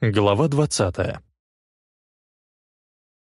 Глава 20.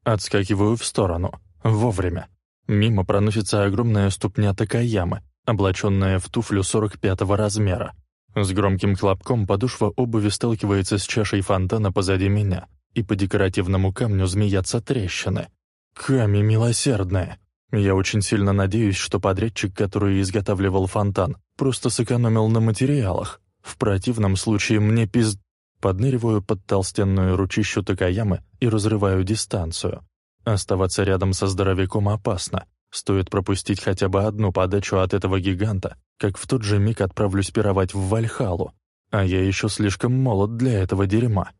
Отскакиваю в сторону. Вовремя. Мимо проносится огромная ступня Такаямы, облаченная в туфлю 45-го размера. С громким хлопком подошва обуви сталкивается с чашей фонтана позади меня, и по декоративному камню змеятся трещины. Ками милосердная. Я очень сильно надеюсь, что подрядчик, который изготавливал фонтан, просто сэкономил на материалах. В противном случае мне пиз... Подныриваю под толстенную ручищу Такаямы и разрываю дистанцию. Оставаться рядом со здоровяком опасно. Стоит пропустить хотя бы одну подачу от этого гиганта, как в тот же миг отправлюсь пировать в Вальхалу. А я еще слишком молод для этого дерьма.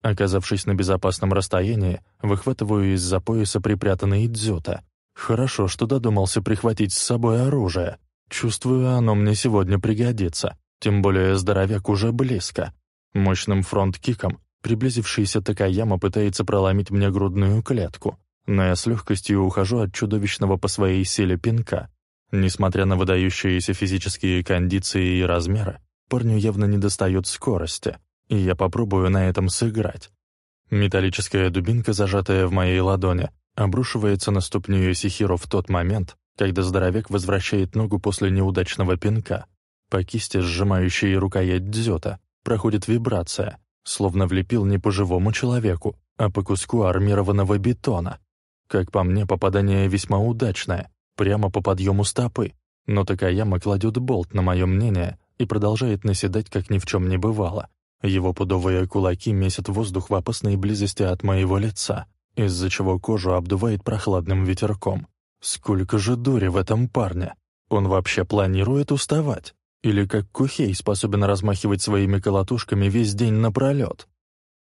Оказавшись на безопасном расстоянии, выхватываю из-за пояса припрятанный дзюта. Хорошо, что додумался прихватить с собой оружие. Чувствую, оно мне сегодня пригодится. Тем более здоровяк уже близко. Мощным фронт-киком приблизившийся Такаяма пытается проломить мне грудную клетку, но я с легкостью ухожу от чудовищного по своей силе пинка. Несмотря на выдающиеся физические кондиции и размеры, парню явно недостает скорости, и я попробую на этом сыграть. Металлическая дубинка, зажатая в моей ладони, обрушивается на ступню Йосихиро в тот момент, когда здоровяк возвращает ногу после неудачного пинка. По кисти, сжимающей рукоять дзёта, проходит вибрация, словно влепил не по живому человеку, а по куску армированного бетона. Как по мне, попадание весьма удачное, прямо по подъему стопы, но Такаяма кладет болт на мое мнение и продолжает наседать, как ни в чем не бывало. Его пудовые кулаки месят воздух в опасной близости от моего лица, из-за чего кожу обдувает прохладным ветерком. Сколько же дури в этом парне! Он вообще планирует уставать? Или как Кухей способен размахивать своими колотушками весь день напролет.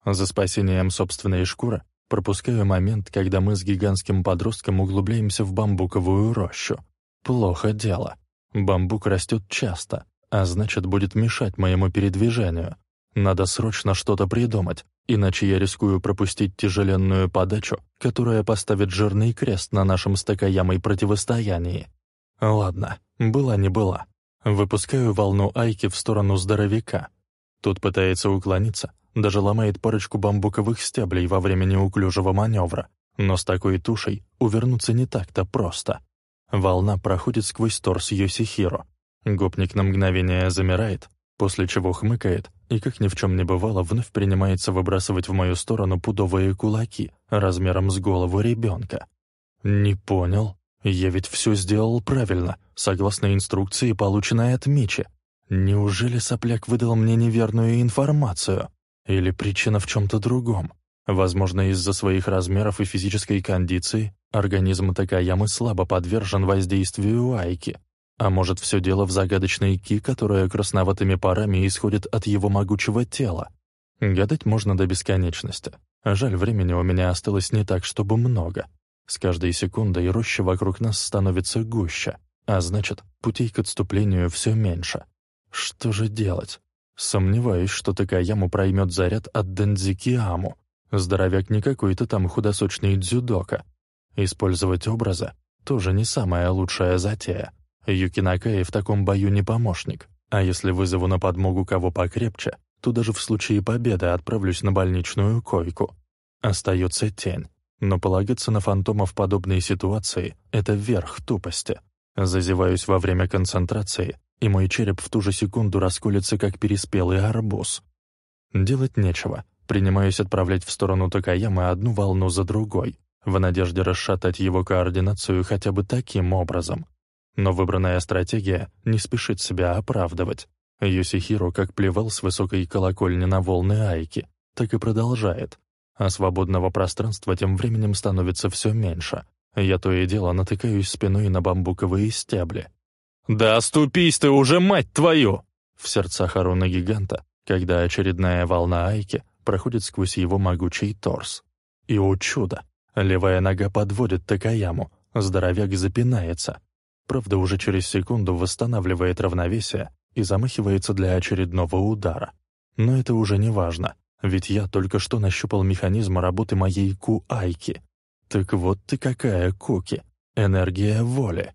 За спасением собственной шкуры пропускаю момент, когда мы с гигантским подростком углубляемся в бамбуковую рощу. Плохо дело. Бамбук растет часто, а значит, будет мешать моему передвижению. Надо срочно что-то придумать, иначе я рискую пропустить тяжеленную подачу, которая поставит жирный крест на нашем с противостоянии. Ладно, была не была. Выпускаю волну Айки в сторону здоровяка. Тот пытается уклониться, даже ломает парочку бамбуковых стеблей во время неуклюжего маневра. Но с такой тушей увернуться не так-то просто. Волна проходит сквозь торс Йосихиро. Гопник на мгновение замирает, после чего хмыкает и, как ни в чем не бывало, вновь принимается выбрасывать в мою сторону пудовые кулаки размером с голову ребенка. «Не понял. Я ведь все сделал правильно согласно инструкции, полученной от Мичи. Неужели сопляк выдал мне неверную информацию? Или причина в чем-то другом? Возможно, из-за своих размеров и физической кондиции организм Такаямы слабо подвержен воздействию Айки. А может, все дело в загадочной Ки, которая красноватыми парами исходит от его могучего тела? Гадать можно до бесконечности. Жаль, времени у меня осталось не так, чтобы много. С каждой секундой роща вокруг нас становится гуще. А значит, путей к отступлению все меньше. Что же делать? Сомневаюсь, что Такаяму проймет заряд от Дензикиаму. Здоровяк не какой-то там худосочный дзюдока. Использовать образы тоже не самая лучшая затея. Юкинакаи в таком бою не помощник. А если вызову на подмогу кого покрепче, то даже в случае победы отправлюсь на больничную койку. Остается тень. Но полагаться на фантома в подобной ситуации — это верх тупости. Зазеваюсь во время концентрации, и мой череп в ту же секунду расколется, как переспелый арбуз. Делать нечего. Принимаюсь отправлять в сторону Такаямы одну волну за другой, в надежде расшатать его координацию хотя бы таким образом. Но выбранная стратегия не спешит себя оправдывать. Юсихиро как плевал с высокой колокольни на волны Айки, так и продолжает. А свободного пространства тем временем становится все меньше, я то и дело натыкаюсь спиной на бамбуковые стебли. «Да оступись ты уже, мать твою!» В сердцах Аруна Гиганта, когда очередная волна Айки проходит сквозь его могучий торс. И, о чудо, левая нога подводит Такаяму, здоровяк запинается. Правда, уже через секунду восстанавливает равновесие и замахивается для очередного удара. Но это уже не важно, ведь я только что нащупал механизм работы моей Ку-Айки, «Так вот ты какая, Куки! Энергия воли!»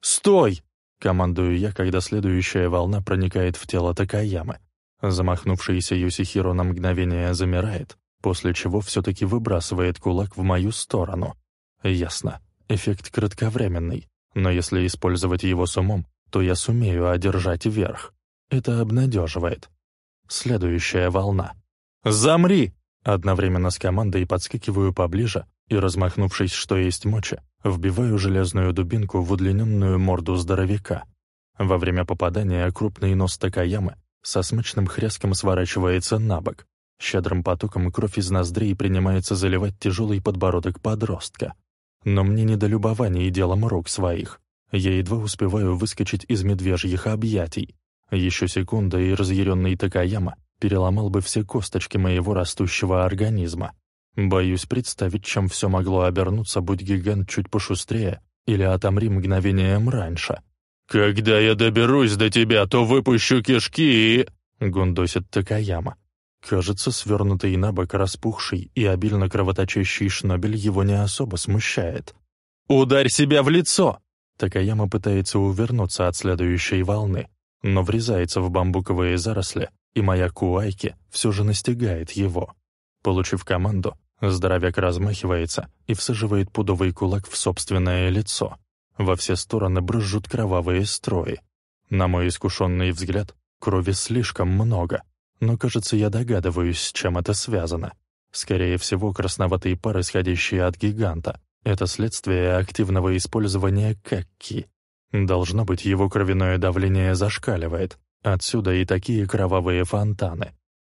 «Стой!» — командую я, когда следующая волна проникает в тело Такаямы. Замахнувшийся Юсихиро на мгновение замирает, после чего все-таки выбрасывает кулак в мою сторону. Ясно, эффект кратковременный, но если использовать его с умом, то я сумею одержать верх. Это обнадеживает. Следующая волна. «Замри!» Одновременно с командой подскакиваю поближе и, размахнувшись, что есть мочи, вбиваю железную дубинку в удлиненную морду здоровяка. Во время попадания крупный нос Такаямы со смачным хряском сворачивается на бок. Щедрым потоком кровь из ноздрей принимается заливать тяжелый подбородок подростка. Но мне не до любования делом рук своих. Я едва успеваю выскочить из медвежьих объятий. Еще секунда, и разъяренный Такаяма переломал бы все косточки моего растущего организма. Боюсь представить, чем все могло обернуться, будь гигант чуть пошустрее или отомри мгновением раньше. «Когда я доберусь до тебя, то выпущу кишки и...» — гундосит Такаяма. Кажется, свернутый на бок распухший и обильно кровоточащий шнобель его не особо смущает. «Ударь себя в лицо!» Такаяма пытается увернуться от следующей волны, но врезается в бамбуковые заросли, и моя куайки все же настигает его. Получив команду, здоровяк размахивается и всаживает пудовый кулак в собственное лицо. Во все стороны брызжут кровавые строи. На мой искушенный взгляд, крови слишком много, но, кажется, я догадываюсь, с чем это связано. Скорее всего, красноватый пар, исходящий от гиганта, это следствие активного использования кекки. Должно быть, его кровяное давление зашкаливает. Отсюда и такие кровавые фонтаны.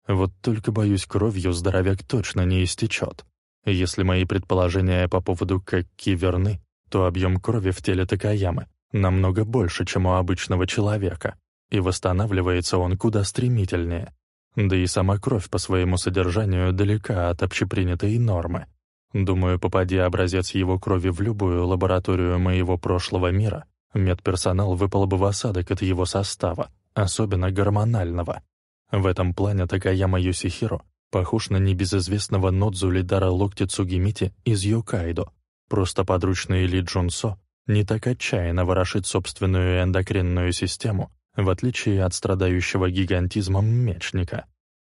Вот только, боюсь, кровью здоровяк точно не истечет. Если мои предположения по поводу кекки верны, то объем крови в теле Такаямы намного больше, чем у обычного человека, и восстанавливается он куда стремительнее. Да и сама кровь по своему содержанию далека от общепринятой нормы. Думаю, попади образец его крови в любую лабораторию моего прошлого мира, медперсонал выпал бы в осадок от его состава, особенно гормонального. В этом плане Такаяма Юсихиро похож на небезызвестного Нодзу Лидара Локти Цугимити из Йокайдо, Просто подручный Ли Джунсо не так отчаянно ворошит собственную эндокринную систему, в отличие от страдающего гигантизмом мечника.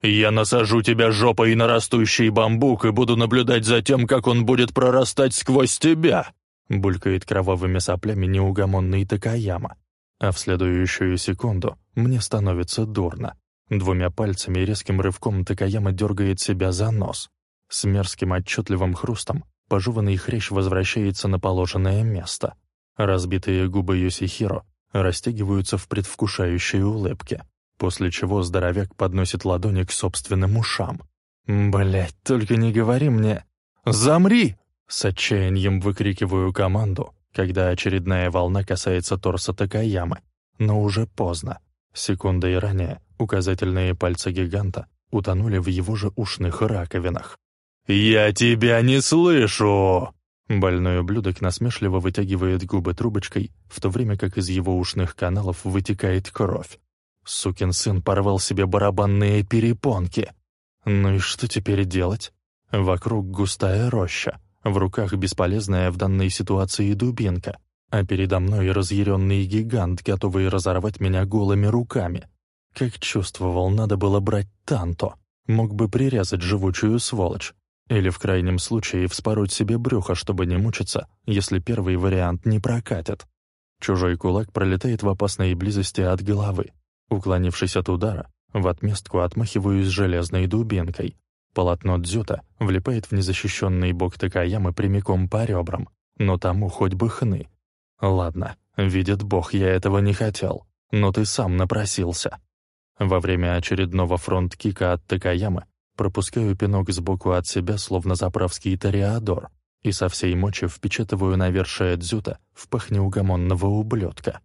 «Я насажу тебя жопой на растущий бамбук и буду наблюдать за тем, как он будет прорастать сквозь тебя!» булькает кровавыми соплями неугомонный Такаяма. А в следующую секунду мне становится дурно. Двумя пальцами и резким рывком Такаяма дергает себя за нос. С мерзким отчетливым хрустом пожеванный хрящ возвращается на положенное место. Разбитые губы Йосихиро растягиваются в предвкушающей улыбке, после чего здоровяк подносит ладони к собственным ушам. Блять, только не говори мне «Замри!» С отчаянием выкрикиваю команду, когда очередная волна касается торса Такаямы, но уже поздно. Секундой ранее указательные пальцы гиганта утонули в его же ушных раковинах. «Я тебя не слышу!» Больной ублюдок насмешливо вытягивает губы трубочкой, в то время как из его ушных каналов вытекает кровь. Сукин сын порвал себе барабанные перепонки. Ну и что теперь делать? Вокруг густая роща, в руках бесполезная в данной ситуации дубинка, а передо мной разъяренный гигант, готовый разорвать меня голыми руками. Как чувствовал, надо было брать танто. Мог бы прирезать живучую сволочь. Или в крайнем случае вспороть себе брюхо, чтобы не мучиться, если первый вариант не прокатит. Чужой кулак пролетает в опасной близости от головы. Уклонившись от удара, в отместку отмахиваюсь железной дубинкой. Полотно дзюта влипает в незащищенный бок Такаямы прямиком по ребрам, но тому хоть бы хны. Ладно, видит бог, я этого не хотел, но ты сам напросился. Во время очередного фронт-кика от Такаямы Пропускаю пинок сбоку от себя, словно заправский ториадор, и со всей мочи впечатываю навершие дзюта в пах неугомонного ублюдка.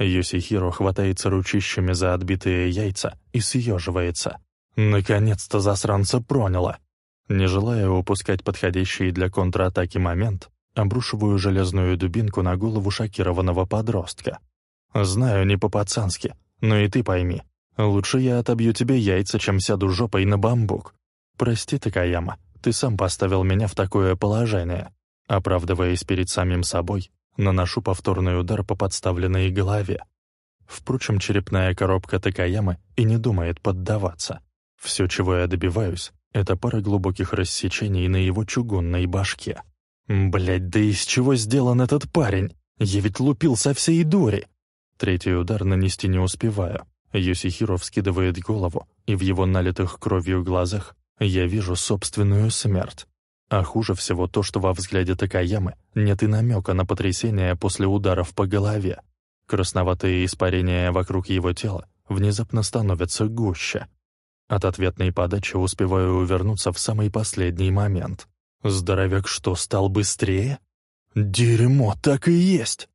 Йосихиро хватается ручищами за отбитые яйца и съеживается. Наконец-то засранца проняло. Не желая упускать подходящий для контратаки момент, обрушиваю железную дубинку на голову шокированного подростка. Знаю, не по-пацански, но и ты пойми, Лучше я отобью тебе яйца, чем сяду жопой на бамбук. Прости, Такаяма, ты сам поставил меня в такое положение. Оправдываясь перед самим собой, наношу повторный удар по подставленной голове. Впрочем, черепная коробка Такаямы и не думает поддаваться. Все, чего я добиваюсь, это пара глубоких рассечений на его чугунной башке. Блять, да из чего сделан этот парень? Я ведь лупил со всей дури. Третий удар нанести не успеваю. Йосихиро вскидывает голову, и в его налитых кровью глазах я вижу собственную смерть. А хуже всего то, что во взгляде Такаямы нет и намека на потрясение после ударов по голове. Красноватые испарения вокруг его тела внезапно становятся гуще. От ответной подачи успеваю увернуться в самый последний момент. Здоровяк что, стал быстрее? Дерьмо, так и есть!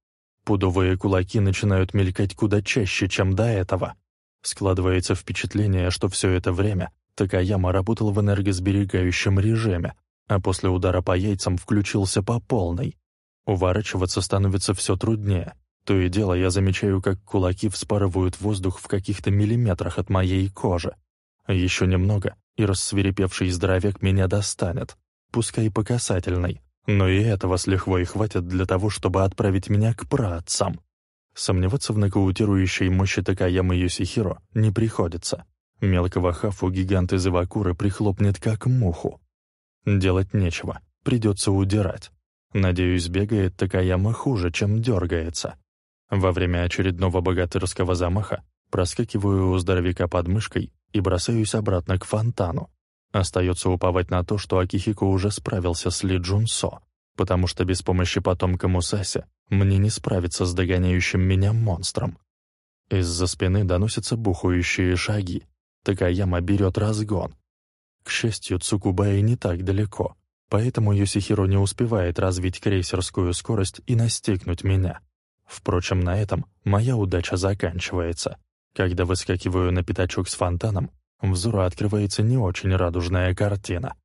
Пудовые кулаки начинают мелькать куда чаще, чем до этого. Складывается впечатление, что все это время Такаяма работал в энергосберегающем режиме, а после удара по яйцам включился по полной. Уворачиваться становится все труднее. То и дело я замечаю, как кулаки вспарывают воздух в каких-то миллиметрах от моей кожи. Еще немного, и рассверепевший здоровяк меня достанет, пускай по касательной, но и этого с лихвой хватит для того, чтобы отправить меня к праотцам. Сомневаться в нокаутирующей мощи Такаяма Йосихиро не приходится. Мелкого хафу гигант из Ивакуры прихлопнет как муху. Делать нечего, придется удирать. Надеюсь, бегает Такаяма хуже, чем дергается. Во время очередного богатырского замаха проскакиваю у здоровяка под мышкой и бросаюсь обратно к фонтану. Остается уповать на то, что Акихико уже справился с Ли Джунсо, потому что без помощи потомка Мусаси мне не справиться с догоняющим меня монстром. Из-за спины доносятся бухающие шаги. Такаяма берет разгон. К счастью, Цукубай не так далеко, поэтому Юсихиро не успевает развить крейсерскую скорость и настигнуть меня. Впрочем, на этом моя удача заканчивается. Когда выскакиваю на пятачок с фонтаном, взору открывается не очень радужная картина.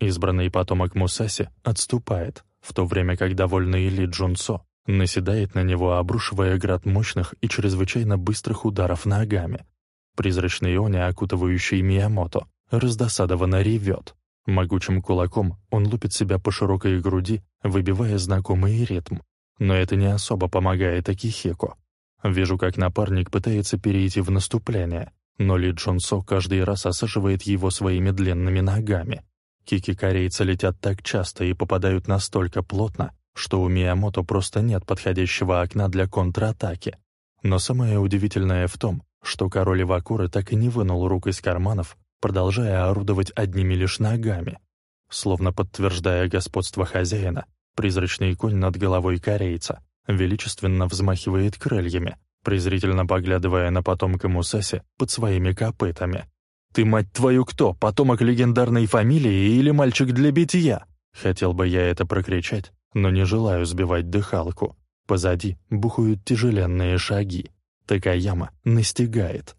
Избранный потомок Мусаси отступает, в то время как довольный Ли Джунцо наседает на него, обрушивая град мощных и чрезвычайно быстрых ударов ногами. Призрачный Они, окутывающий Миямото, раздосадованно ревет. Могучим кулаком он лупит себя по широкой груди, выбивая знакомый ритм. Но это не особо помогает Акихеко. Вижу, как напарник пытается перейти в наступление, но Ли Джонсо каждый раз осаживает его своими длинными ногами. Кики корейца летят так часто и попадают настолько плотно, что у Миямото просто нет подходящего окна для контратаки. Но самое удивительное в том, что король Ивакуры так и не вынул рук из карманов, продолжая орудовать одними лишь ногами. Словно подтверждая господство хозяина, призрачный конь над головой корейца величественно взмахивает крыльями, презрительно поглядывая на потомка Мусаси под своими копытами. «Ты, мать твою, кто, потомок легендарной фамилии или мальчик для битья?» Хотел бы я это прокричать, но не желаю сбивать дыхалку. Позади бухают тяжеленные шаги. Такаяма настигает.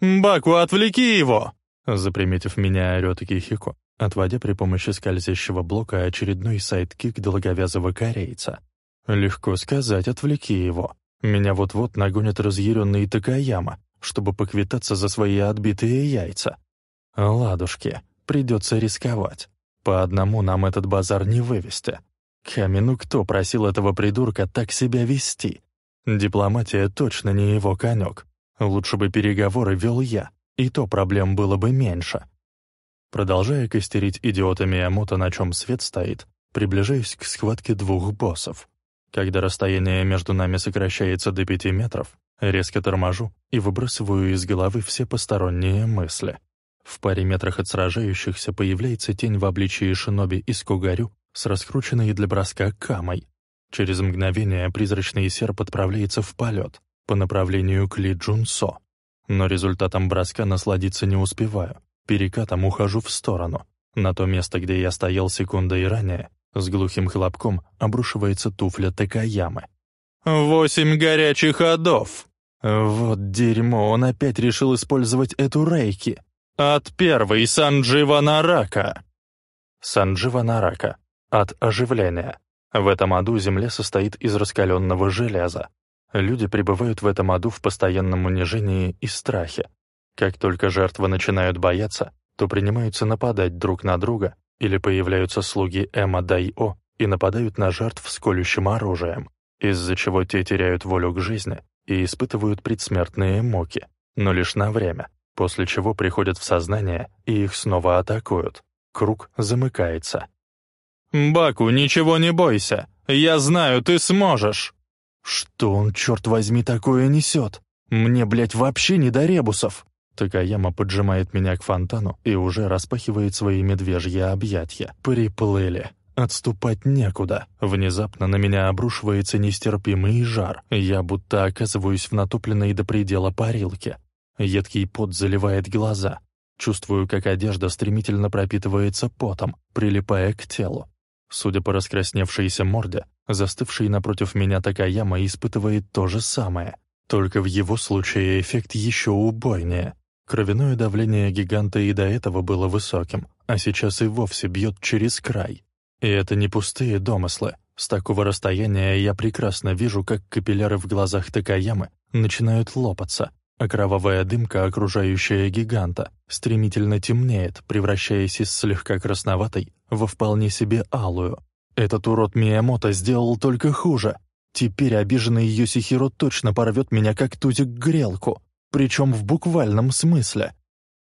«Баку, отвлеки его!» Заприметив меня, орёт Кихико, отводя при помощи скользящего блока очередной сайдкик долговязого корейца. «Легко сказать, отвлеки его. Меня вот-вот нагонят разъяренный Такаяма, чтобы поквитаться за свои отбитые яйца. Ладушки, придется рисковать. По одному нам этот базар не вывести. Камину кто просил этого придурка так себя вести? Дипломатия точно не его конек. Лучше бы переговоры вел я, и то проблем было бы меньше. Продолжая костерить идиота Миямото, на чем свет стоит, приближаюсь к схватке двух боссов. Когда расстояние между нами сокращается до пяти метров, резко торможу и выбрасываю из головы все посторонние мысли. В паре метрах от сражающихся появляется тень в обличии шиноби из Кугарю с раскрученной для броска камой. Через мгновение призрачный серп отправляется в полет по направлению к Ли Джунсо. Но результатом броска насладиться не успеваю. Перекатом ухожу в сторону. На то место, где я стоял секундой ранее, с глухим хлопком обрушивается туфля Такаямы. «Восемь горячих ходов!» Вот дерьмо, он опять решил использовать эту рейки. От первой Санджива Нарака. Санджива Нарака. От оживления. В этом аду земля состоит из раскаленного железа. Люди пребывают в этом аду в постоянном унижении и страхе. Как только жертвы начинают бояться, то принимаются нападать друг на друга, или появляются слуги Эма Дайо и нападают на жертв с колющим оружием, из-за чего те теряют волю к жизни и испытывают предсмертные муки, но лишь на время, после чего приходят в сознание и их снова атакуют. Круг замыкается. «Баку, ничего не бойся! Я знаю, ты сможешь!» «Что он, черт возьми, такое несет? Мне, блядь, вообще не до ребусов!» Такаяма поджимает меня к фонтану и уже распахивает свои медвежьи объятья. Приплыли. Отступать некуда. Внезапно на меня обрушивается нестерпимый жар. Я будто оказываюсь в натопленной до предела парилке. Едкий пот заливает глаза. Чувствую, как одежда стремительно пропитывается потом, прилипая к телу. Судя по раскрасневшейся морде, застывший напротив меня Такаяма испытывает то же самое. Только в его случае эффект еще убойнее. Кровяное давление гиганта и до этого было высоким, а сейчас и вовсе бьет через край. И это не пустые домыслы. С такого расстояния я прекрасно вижу, как капилляры в глазах Такаямы начинают лопаться, а кровавая дымка, окружающая гиганта, стремительно темнеет, превращаясь из слегка красноватой во вполне себе алую. Этот урод Миямото сделал только хуже. Теперь обиженный Йосихиро точно порвет меня, как тузик грелку, причем в буквальном смысле.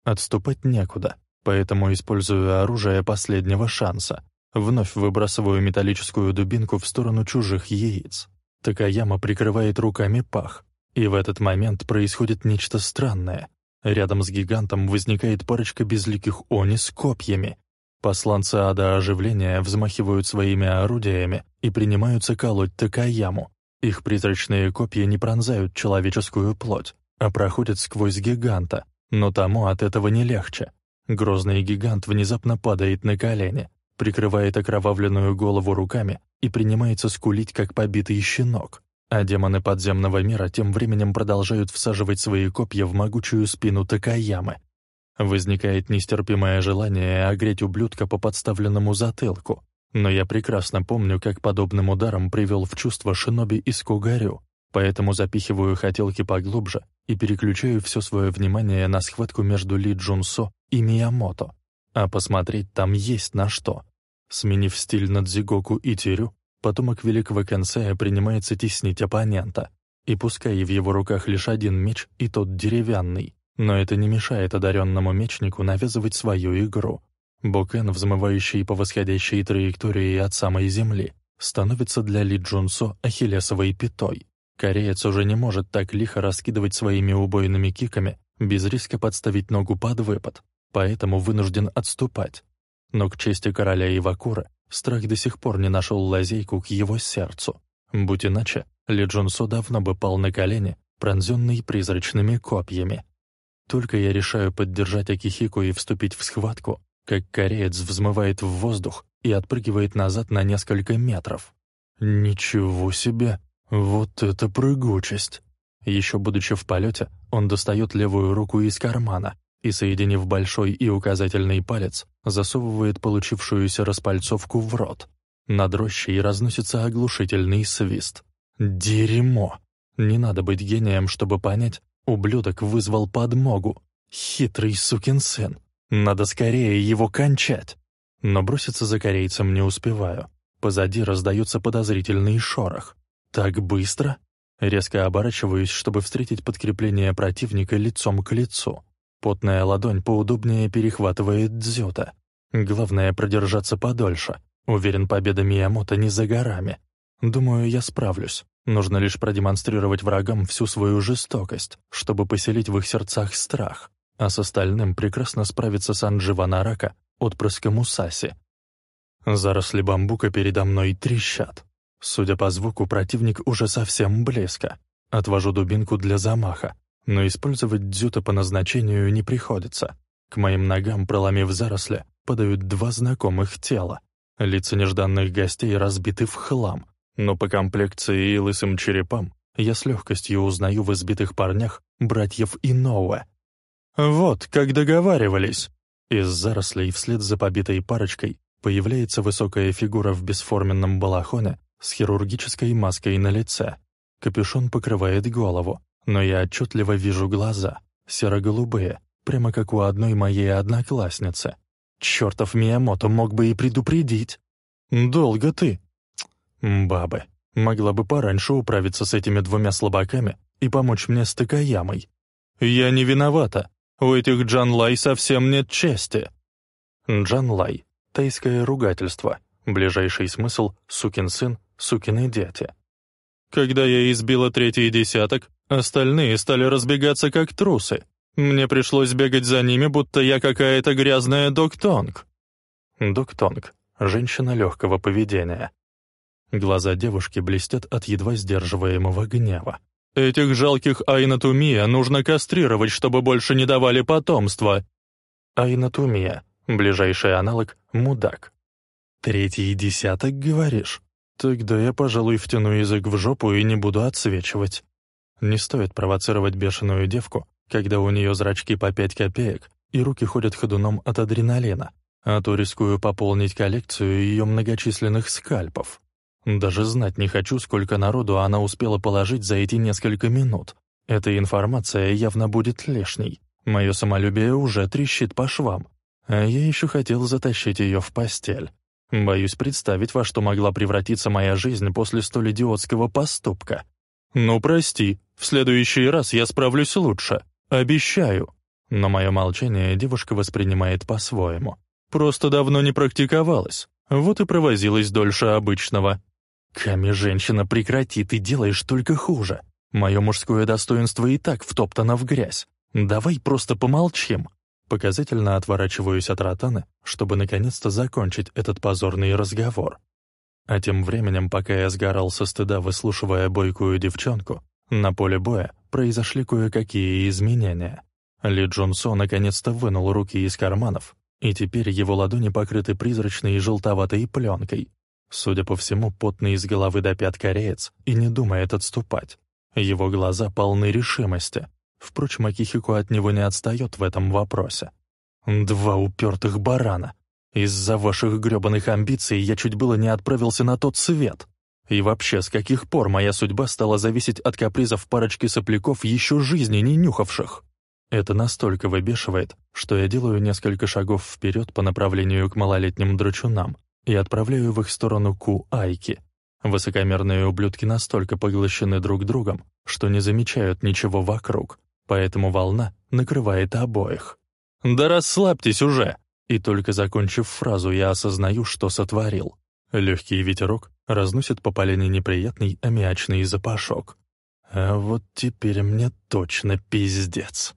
Отступать некуда, поэтому использую оружие последнего шанса. Вновь выбрасываю металлическую дубинку в сторону чужих яиц. Такаяма прикрывает руками пах. И в этот момент происходит нечто странное. Рядом с гигантом возникает парочка безликих они с копьями. Посланцы ада оживления взмахивают своими орудиями и принимаются колоть Такаяму. Их призрачные копья не пронзают человеческую плоть, а проходят сквозь гиганта, но тому от этого не легче. Грозный гигант внезапно падает на колени, прикрывает окровавленную голову руками и принимается скулить, как побитый щенок. А демоны подземного мира тем временем продолжают всаживать свои копья в могучую спину Такаямы. Возникает нестерпимое желание огреть ублюдка по подставленному затылку, но я прекрасно помню, как подобным ударом привел в чувство шиноби из Кугарю, поэтому запихиваю хотелки поглубже и переключаю все свое внимание на схватку между Ли Джунсо и Миямото. А посмотреть там есть на что. Сменив стиль на Дзигоку и Тирю, потомок великого Кэнсея принимается теснить оппонента. И пускай в его руках лишь один меч, и тот деревянный, но это не мешает одаренному мечнику навязывать свою игру. Бокен, взмывающий по восходящей траектории от самой земли, становится для Ли Джунсо ахиллесовой пятой. Кореец уже не может так лихо раскидывать своими убойными киками, без риска подставить ногу под выпад, поэтому вынужден отступать. Но к чести короля Ивакура, страх до сих пор не нашел лазейку к его сердцу. Будь иначе, Ли Джунсо давно бы пал на колени, пронзенный призрачными копьями. Только я решаю поддержать Акихику и вступить в схватку, как кореец взмывает в воздух и отпрыгивает назад на несколько метров. Ничего себе! Вот это прыгучесть! Еще будучи в полете, он достает левую руку из кармана и, соединив большой и указательный палец, засовывает получившуюся распальцовку в рот. Над рощей разносится оглушительный свист. Дерьмо! Не надо быть гением, чтобы понять, ублюдок вызвал подмогу. Хитрый сукин сын. Надо скорее его кончать. Но броситься за корейцем не успеваю. Позади раздается подозрительный шорох. Так быстро? Резко оборачиваюсь, чтобы встретить подкрепление противника лицом к лицу. Потная ладонь поудобнее перехватывает дзюта. Главное — продержаться подольше. Уверен, победа Миямото не за горами. Думаю, я справлюсь. Нужно лишь продемонстрировать врагам всю свою жестокость, чтобы поселить в их сердцах страх. А с остальным прекрасно справится Санджива Нарака, отпрыска Мусаси. Заросли бамбука передо мной трещат. Судя по звуку, противник уже совсем близко. Отвожу дубинку для замаха но использовать дзюта по назначению не приходится. К моим ногам, проломив заросли, падают два знакомых тела. Лица нежданных гостей разбиты в хлам, но по комплекции и лысым черепам я с легкостью узнаю в избитых парнях братьев Иноуэ. «Вот, как договаривались!» Из зарослей вслед за побитой парочкой появляется высокая фигура в бесформенном балахоне с хирургической маской на лице. Капюшон покрывает голову, но я отчетливо вижу глаза, серо-голубые, прямо как у одной моей одноклассницы. Чертов Миямото мог бы и предупредить. «Долго ты?» «Бабы, могла бы пораньше управиться с этими двумя слабаками и помочь мне с Такаямой. «Я не виновата. У этих Джанлай совсем нет чести». Джанлай — тайское ругательство, ближайший смысл — сукин сын, сукины дети. Когда я избила третий десяток, остальные стали разбегаться как трусы. Мне пришлось бегать за ними, будто я какая-то грязная доктонг. Доктонг — женщина легкого поведения. Глаза девушки блестят от едва сдерживаемого гнева. «Этих жалких айнатумия нужно кастрировать, чтобы больше не давали потомства». Айнатумия — ближайший аналог — мудак. Третий десяток, говоришь? Тогда я, пожалуй, втяну язык в жопу и не буду отсвечивать. Не стоит провоцировать бешеную девку, когда у нее зрачки по пять копеек и руки ходят ходуном от адреналина, а то рискую пополнить коллекцию ее многочисленных скальпов. Даже знать не хочу, сколько народу она успела положить за эти несколько минут. Эта информация явно будет лишней. Мое самолюбие уже трещит по швам. А я еще хотел затащить ее в постель. Боюсь представить, во что могла превратиться моя жизнь после столь идиотского поступка. «Ну, прости, в следующий раз я справлюсь лучше. Обещаю». Но мое молчание девушка воспринимает по-своему. «Просто давно не практиковалась. Вот и провозилась дольше обычного. «Ками, женщина, прекрати, ты делаешь только хуже. Мое мужское достоинство и так втоптано в грязь. Давай просто помолчим». Показательно отворачиваюсь от ротаны, чтобы наконец-то закончить этот позорный разговор. А тем временем, пока я сгорал со стыда, выслушивая бойкую девчонку, на поле боя произошли кое-какие изменения. Ли Джонсо наконец-то вынул руки из карманов, и теперь его ладони покрыты призрачной и желтоватой пленкой, Судя по всему, потный из головы до пят кореец и не думает отступать. Его глаза полны решимости. Впрочем, Акихико от него не отстает в этом вопросе. «Два упертых барана. Из-за ваших грёбаных амбиций я чуть было не отправился на тот свет. И вообще, с каких пор моя судьба стала зависеть от капризов парочки сопляков, еще жизни не нюхавших?» Это настолько выбешивает, что я делаю несколько шагов вперед по направлению к малолетним драчунам, и отправляю в их сторону Ку-Айки. Высокомерные ублюдки настолько поглощены друг другом, что не замечают ничего вокруг, поэтому волна накрывает обоих. «Да расслабьтесь уже!» И только закончив фразу, я осознаю, что сотворил. Легкий ветерок разносит по полене неприятный аммиачный запашок. А вот теперь мне точно пиздец.